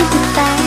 Goodbye